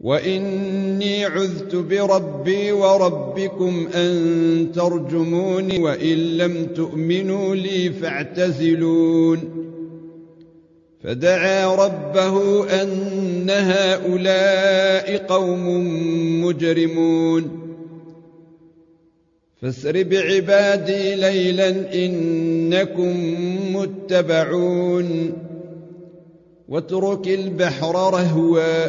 وإني عذت بربي وربكم أن ترجموني وإن لم تؤمنوا لي فاعتزلون فدعا ربه أن هؤلاء قوم مجرمون فاسر بعبادي ليلا إنكم متبعون واترك البحر رهوا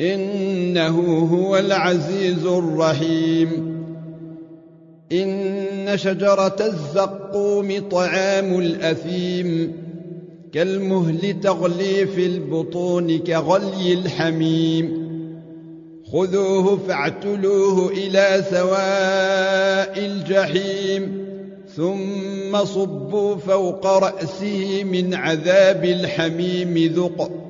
إنه هو العزيز الرحيم. إن شجرة الزقوم طعام الأثيم كالمهل تغلي في البطون كغلي الحميم. خذوه فاعتلوه إلى سواء الجحيم ثم صبوا فوق رأسه من عذاب الحميم ذق.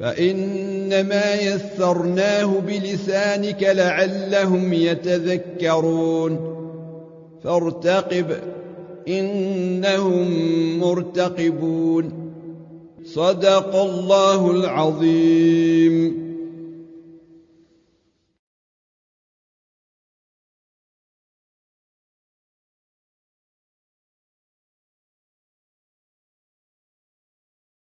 فإنما يسرناه بلسانك لعلهم يتذكرون. فارتقب إنهم مرتقبون. صدق الله العظيم.